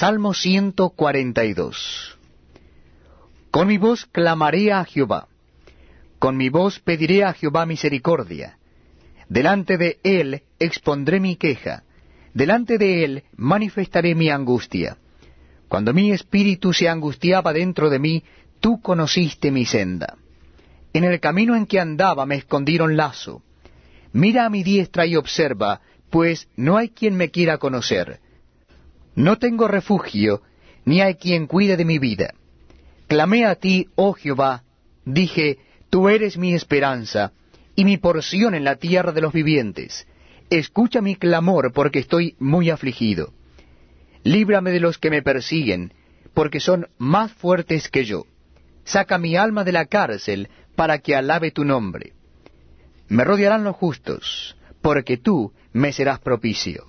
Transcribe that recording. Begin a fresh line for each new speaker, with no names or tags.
Salmo 142 Con mi voz clamaré a Jehová, con mi voz pediré a Jehová misericordia. Delante de él expondré mi queja, delante de él manifestaré mi angustia. Cuando mi espíritu se angustiaba dentro de mí, tú conociste mi senda. En el camino en que andaba me escondieron lazo. Mira a mi diestra y observa, pues no hay quien me quiera conocer. No tengo refugio, ni hay quien cuide de mi vida. Clamé a ti, oh Jehová, dije, Tú eres mi esperanza, y mi porción en la tierra de los vivientes. Escucha mi clamor, porque estoy muy afligido. Líbrame de los que me persiguen, porque son más fuertes que yo. Saca mi alma de la cárcel, para que alabe tu nombre. Me rodearán los justos, porque tú me serás propicio.